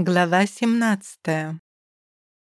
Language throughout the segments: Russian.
Глава 17.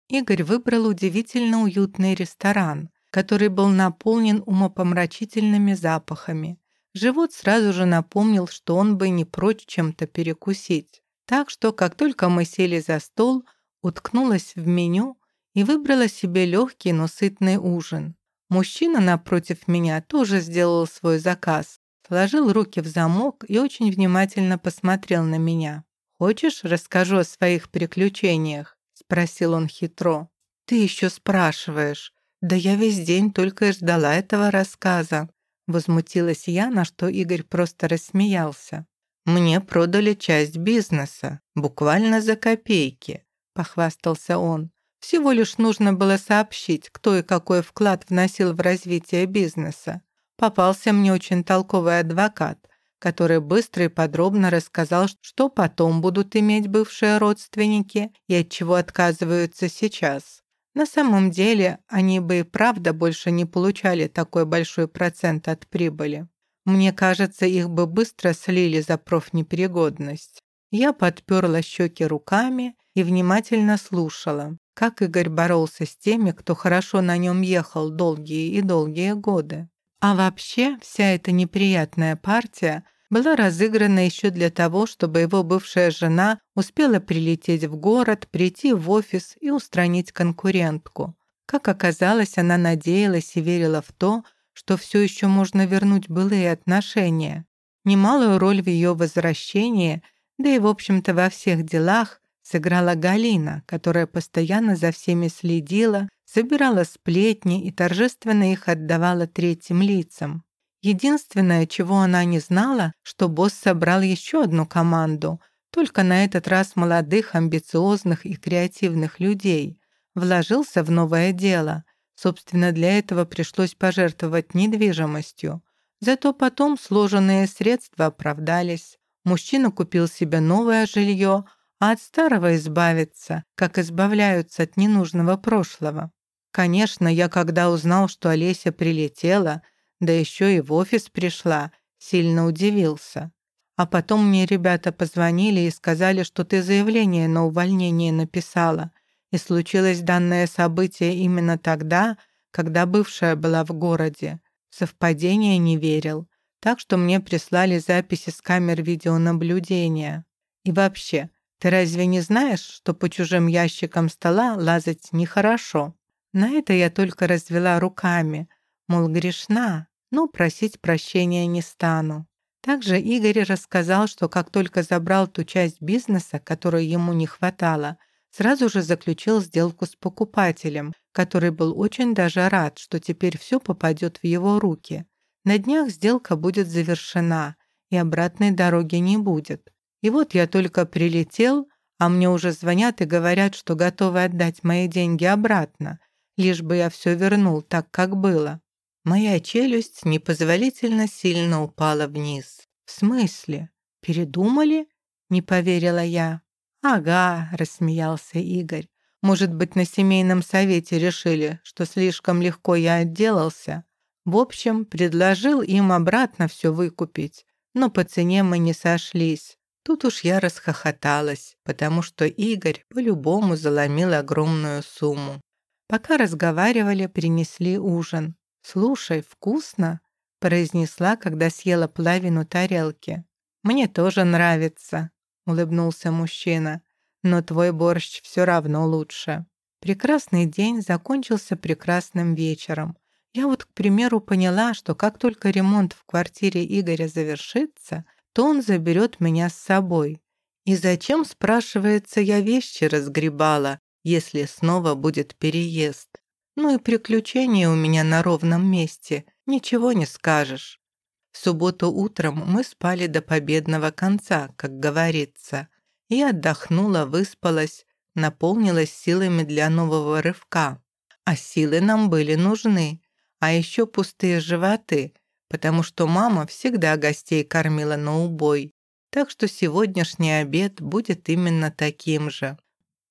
Игорь выбрал удивительно уютный ресторан, который был наполнен умопомрачительными запахами. Живот сразу же напомнил, что он бы не прочь чем-то перекусить. Так что, как только мы сели за стол, уткнулась в меню и выбрала себе легкий, но сытный ужин. Мужчина напротив меня тоже сделал свой заказ, сложил руки в замок и очень внимательно посмотрел на меня. «Хочешь, расскажу о своих приключениях?» — спросил он хитро. «Ты еще спрашиваешь. Да я весь день только и ждала этого рассказа». Возмутилась я, на что Игорь просто рассмеялся. «Мне продали часть бизнеса, буквально за копейки», — похвастался он. «Всего лишь нужно было сообщить, кто и какой вклад вносил в развитие бизнеса. Попался мне очень толковый адвокат, который быстро и подробно рассказал, что потом будут иметь бывшие родственники и от чего отказываются сейчас. На самом деле, они бы и правда больше не получали такой большой процент от прибыли. Мне кажется, их бы быстро слили за профнепригодность. Я подперла щеки руками и внимательно слушала, как Игорь боролся с теми, кто хорошо на нем ехал долгие и долгие годы. А вообще, вся эта неприятная партия была разыграна еще для того, чтобы его бывшая жена успела прилететь в город, прийти в офис и устранить конкурентку. Как оказалось, она надеялась и верила в то, что все еще можно вернуть былые отношения. Немалую роль в ее возвращении, да и, в общем-то, во всех делах, сыграла Галина, которая постоянно за всеми следила, собирала сплетни и торжественно их отдавала третьим лицам. Единственное, чего она не знала, что босс собрал еще одну команду, только на этот раз молодых, амбициозных и креативных людей. Вложился в новое дело. Собственно, для этого пришлось пожертвовать недвижимостью. Зато потом сложенные средства оправдались. Мужчина купил себе новое жилье, а от старого избавиться, как избавляются от ненужного прошлого. Конечно, я когда узнал, что Олеся прилетела, да еще и в офис пришла, сильно удивился. А потом мне ребята позвонили и сказали, что ты заявление на увольнение написала, и случилось данное событие именно тогда, когда бывшая была в городе. Совпадение не верил, так что мне прислали записи с камер видеонаблюдения. И вообще, ты разве не знаешь, что по чужим ящикам стола лазать нехорошо? На это я только развела руками, мол, грешна, но просить прощения не стану. Также Игорь рассказал, что как только забрал ту часть бизнеса, которой ему не хватало, сразу же заключил сделку с покупателем, который был очень даже рад, что теперь все попадет в его руки. На днях сделка будет завершена, и обратной дороги не будет. И вот я только прилетел, а мне уже звонят и говорят, что готовы отдать мои деньги обратно, лишь бы я все вернул так, как было. Моя челюсть непозволительно сильно упала вниз. «В смысле? Передумали?» — не поверила я. «Ага», — рассмеялся Игорь. «Может быть, на семейном совете решили, что слишком легко я отделался? В общем, предложил им обратно все выкупить, но по цене мы не сошлись. Тут уж я расхохоталась, потому что Игорь по-любому заломил огромную сумму. Пока разговаривали, принесли ужин. «Слушай, вкусно!» — произнесла, когда съела половину тарелки. «Мне тоже нравится», — улыбнулся мужчина. «Но твой борщ все равно лучше». Прекрасный день закончился прекрасным вечером. Я вот, к примеру, поняла, что как только ремонт в квартире Игоря завершится, то он заберет меня с собой. И зачем, спрашивается, я вещи разгребала, если снова будет переезд. Ну и приключения у меня на ровном месте, ничего не скажешь. В субботу утром мы спали до победного конца, как говорится. И отдохнула, выспалась, наполнилась силами для нового рывка. А силы нам были нужны. А еще пустые животы, потому что мама всегда гостей кормила на убой. Так что сегодняшний обед будет именно таким же.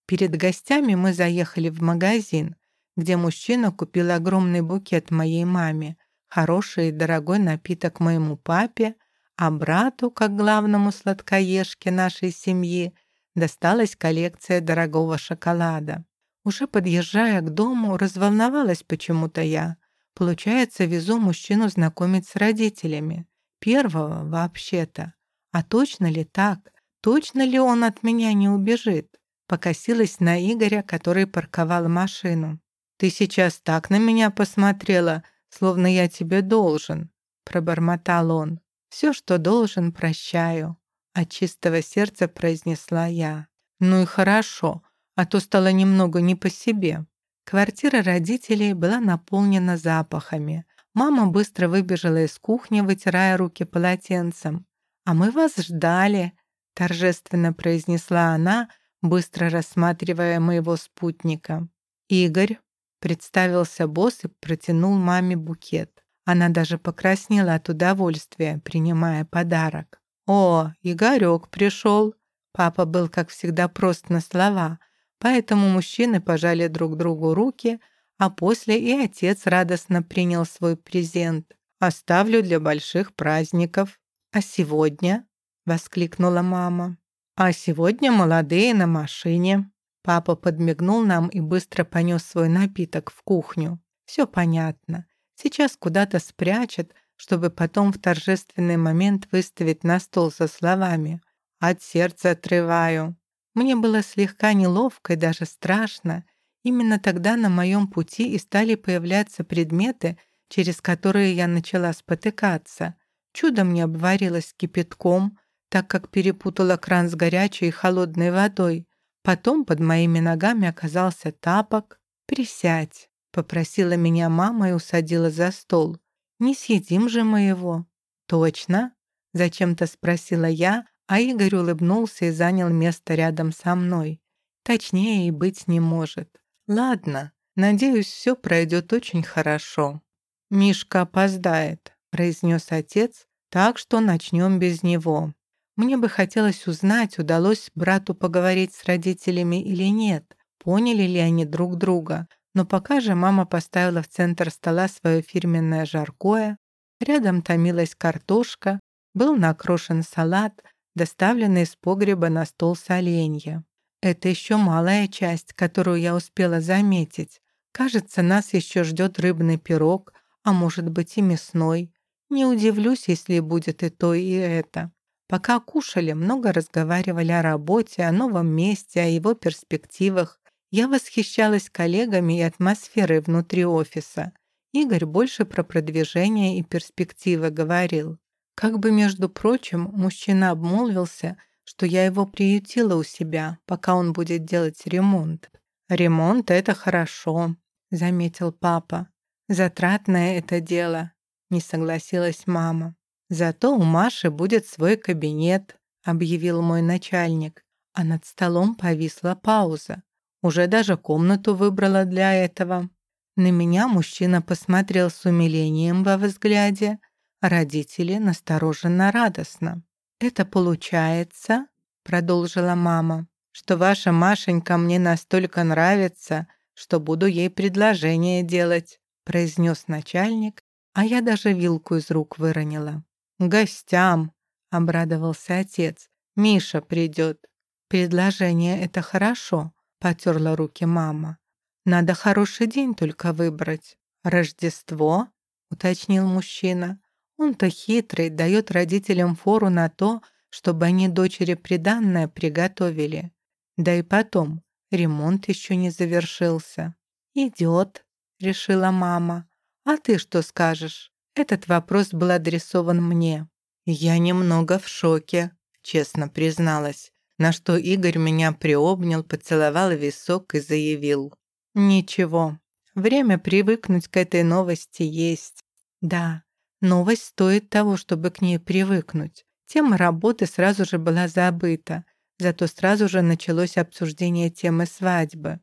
Перед гостями мы заехали в магазин, где мужчина купил огромный букет моей маме, хороший и дорогой напиток моему папе, а брату, как главному сладкоежке нашей семьи, досталась коллекция дорогого шоколада. Уже подъезжая к дому, разволновалась почему-то я. Получается, везу мужчину знакомить с родителями. Первого вообще-то. А точно ли так? Точно ли он от меня не убежит? Покосилась на Игоря, который парковал машину. «Ты сейчас так на меня посмотрела, словно я тебе должен», пробормотал он. «Все, что должен, прощаю», от чистого сердца произнесла я. «Ну и хорошо, а то стало немного не по себе». Квартира родителей была наполнена запахами. Мама быстро выбежала из кухни, вытирая руки полотенцем. «А мы вас ждали», — торжественно произнесла она, быстро рассматривая моего спутника. «Игорь», Представился босс и протянул маме букет. Она даже покраснела от удовольствия, принимая подарок. «О, Игорек пришел!» Папа был, как всегда, прост на слова, поэтому мужчины пожали друг другу руки, а после и отец радостно принял свой презент. «Оставлю для больших праздников». «А сегодня?» — воскликнула мама. «А сегодня молодые на машине», Папа подмигнул нам и быстро понес свой напиток в кухню. Все понятно. Сейчас куда-то спрячет, чтобы потом в торжественный момент выставить на стол со словами «От сердца отрываю». Мне было слегка неловко и даже страшно. Именно тогда на моем пути и стали появляться предметы, через которые я начала спотыкаться. Чудом не обварилась кипятком, так как перепутала кран с горячей и холодной водой. Потом под моими ногами оказался тапок. «Присядь», — попросила меня мама и усадила за стол. «Не съедим же мы его». «Точно?» — зачем-то спросила я, а Игорь улыбнулся и занял место рядом со мной. Точнее и быть не может. «Ладно, надеюсь, все пройдет очень хорошо». «Мишка опоздает», — произнес отец, «так что начнем без него». Мне бы хотелось узнать, удалось брату поговорить с родителями или нет, поняли ли они друг друга. Но пока же мама поставила в центр стола свое фирменное жаркое, рядом томилась картошка, был накрошен салат, доставленный из погреба на стол соленья. Это еще малая часть, которую я успела заметить. Кажется, нас еще ждет рыбный пирог, а может быть и мясной. Не удивлюсь, если будет и то, и это. Пока кушали, много разговаривали о работе, о новом месте, о его перспективах. Я восхищалась коллегами и атмосферой внутри офиса. Игорь больше про продвижение и перспективы говорил. Как бы, между прочим, мужчина обмолвился, что я его приютила у себя, пока он будет делать ремонт. «Ремонт — это хорошо», — заметил папа. «Затратное это дело», — не согласилась мама. «Зато у Маши будет свой кабинет», — объявил мой начальник. А над столом повисла пауза. Уже даже комнату выбрала для этого. На меня мужчина посмотрел с умилением во взгляде, родители настороженно радостно. «Это получается», — продолжила мама, «что ваша Машенька мне настолько нравится, что буду ей предложение делать», — произнес начальник, а я даже вилку из рук выронила. «Гостям», — обрадовался отец. «Миша придет». «Предложение — это хорошо», — потерла руки мама. «Надо хороший день только выбрать». «Рождество?» — уточнил мужчина. «Он-то хитрый, дает родителям фору на то, чтобы они дочери приданное приготовили. Да и потом, ремонт еще не завершился». «Идет», — решила мама. «А ты что скажешь?» Этот вопрос был адресован мне. Я немного в шоке, честно призналась, на что Игорь меня приобнял, поцеловал висок и заявил. «Ничего, время привыкнуть к этой новости есть. Да, новость стоит того, чтобы к ней привыкнуть. Тема работы сразу же была забыта, зато сразу же началось обсуждение темы свадьбы.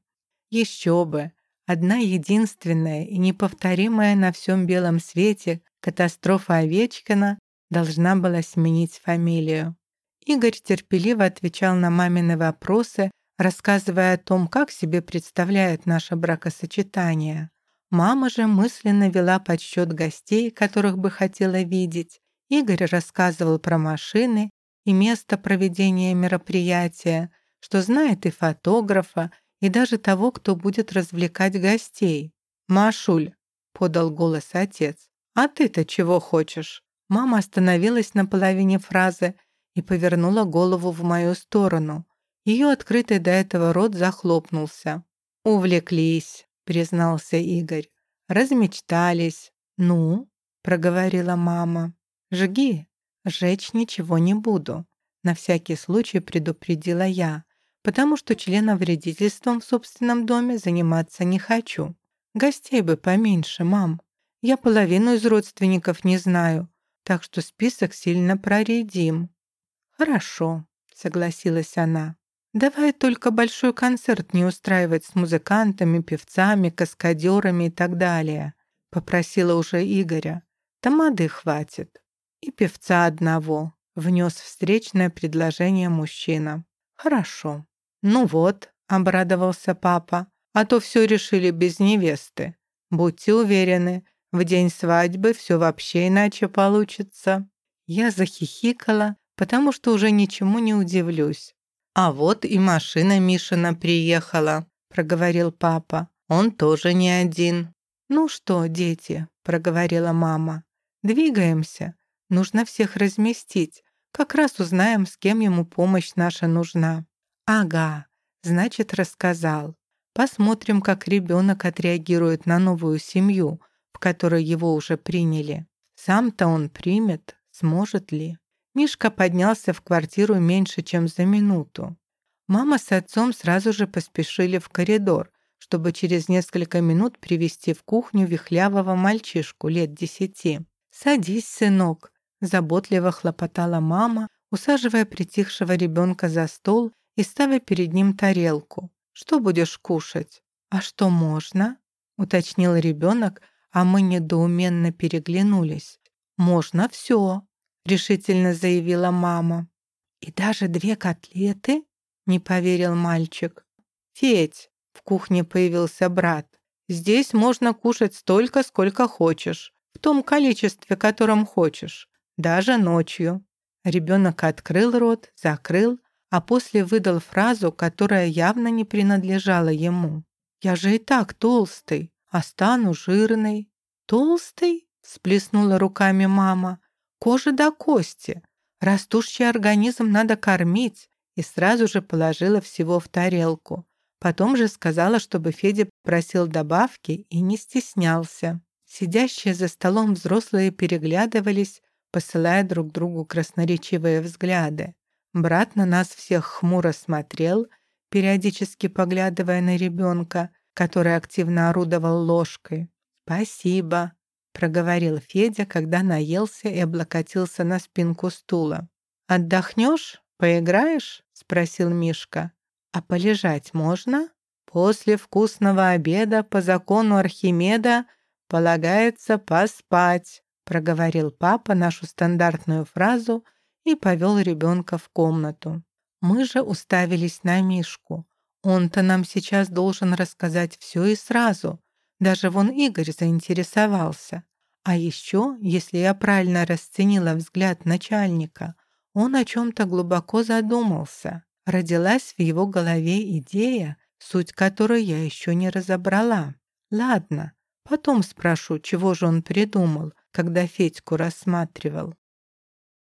Еще бы, Одна единственная и неповторимая на всем белом свете катастрофа Овечкина должна была сменить фамилию. Игорь терпеливо отвечал на мамины вопросы, рассказывая о том, как себе представляет наше бракосочетание. Мама же мысленно вела подсчет гостей, которых бы хотела видеть. Игорь рассказывал про машины и место проведения мероприятия, что знает и фотографа, и даже того, кто будет развлекать гостей. «Машуль», — подал голос отец, «а ты-то чего хочешь?» Мама остановилась на половине фразы и повернула голову в мою сторону. Ее открытый до этого рот захлопнулся. «Увлеклись», — признался Игорь. «Размечтались». «Ну?» — проговорила мама. «Жги». «Жечь ничего не буду», — на всякий случай предупредила я, потому что членовредительством в собственном доме заниматься не хочу. Гостей бы поменьше, мам. Я половину из родственников не знаю, так что список сильно проредим». «Хорошо», — согласилась она. «Давай только большой концерт не устраивать с музыкантами, певцами, каскадерами и так далее», — попросила уже Игоря. «Тамады хватит. И певца одного», — внес встречное предложение мужчина. «Хорошо». «Ну вот», — обрадовался папа, «а то все решили без невесты. Будьте уверены, в день свадьбы все вообще иначе получится». Я захихикала, потому что уже ничему не удивлюсь. «А вот и машина Мишина приехала», — проговорил папа. «Он тоже не один». «Ну что, дети», — проговорила мама, — «двигаемся. Нужно всех разместить. Как раз узнаем, с кем ему помощь наша нужна». «Ага, значит, рассказал. Посмотрим, как ребенок отреагирует на новую семью, в которой его уже приняли. Сам-то он примет, сможет ли? Мишка поднялся в квартиру меньше, чем за минуту. Мама с отцом сразу же поспешили в коридор, чтобы через несколько минут привести в кухню вихлявого мальчишку лет десяти. «Садись, сынок», — заботливо хлопотала мама, усаживая притихшего ребенка за стол и ставя перед ним тарелку. «Что будешь кушать?» «А что можно?» — уточнил ребенок, а мы недоуменно переглянулись. «Можно все», — решительно заявила мама. «И даже две котлеты?» — не поверил мальчик. «Федь», — в кухне появился брат, «здесь можно кушать столько, сколько хочешь, в том количестве, котором хочешь, даже ночью». Ребенок открыл рот, закрыл, а после выдал фразу, которая явно не принадлежала ему. «Я же и так толстый» а стану жирной. Толстый? Сплеснула руками мама. Кожа до кости. Растущий организм надо кормить. И сразу же положила всего в тарелку. Потом же сказала, чтобы Федя просил добавки и не стеснялся. Сидящие за столом взрослые переглядывались, посылая друг другу красноречивые взгляды. Брат на нас всех хмуро смотрел, периодически поглядывая на ребенка, который активно орудовал ложкой. «Спасибо», — проговорил Федя, когда наелся и облокотился на спинку стула. «Отдохнешь? Поиграешь?» — спросил Мишка. «А полежать можно?» «После вкусного обеда по закону Архимеда полагается поспать», — проговорил папа нашу стандартную фразу и повел ребенка в комнату. Мы же уставились на Мишку. Он-то нам сейчас должен рассказать все и сразу. Даже вон Игорь заинтересовался. А еще, если я правильно расценила взгляд начальника, он о чем-то глубоко задумался. Родилась в его голове идея, суть которой я еще не разобрала. Ладно, потом спрошу, чего же он придумал, когда Федьку рассматривал.